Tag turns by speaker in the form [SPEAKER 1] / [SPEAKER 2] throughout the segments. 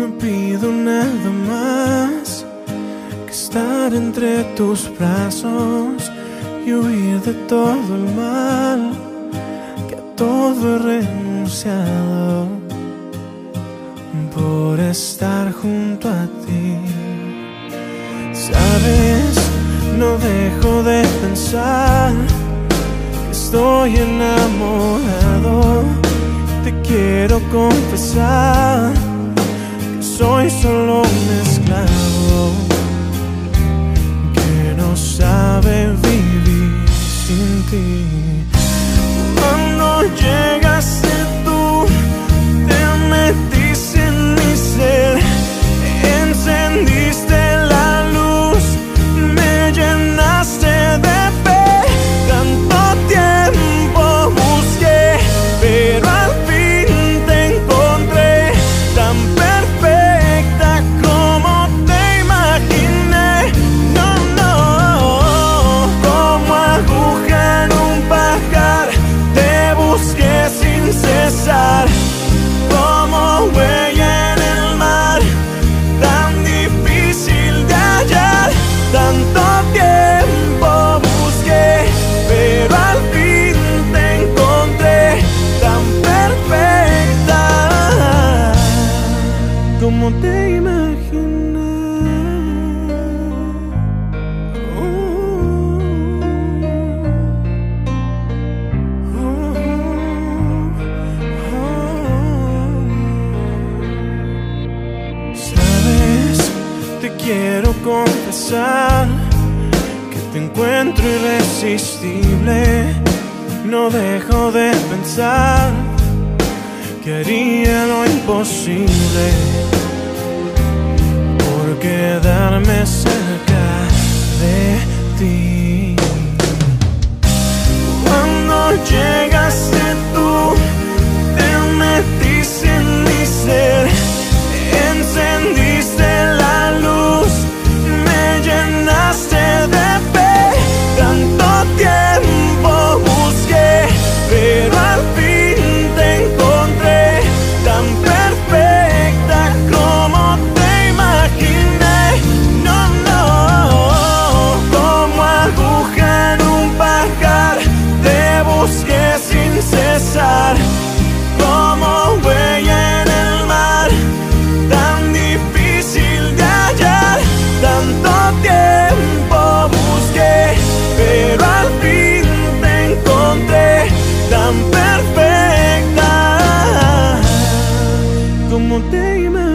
[SPEAKER 1] No pido nada más que estar entre tus brazos y huir de todo el mal, que a todo he renunciado por estar junto a ti. Sabes, no dejo de pensar que estoy enamorado. Te quiero confesar soy solo un esclavo te imaginé. Sabes, te quiero confesar que te encuentro irresistible. No dejo de pensar que haría lo imposible quedarme cerca me.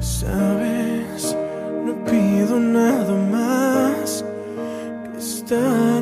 [SPEAKER 1] Sabes, no pido nada más que estar.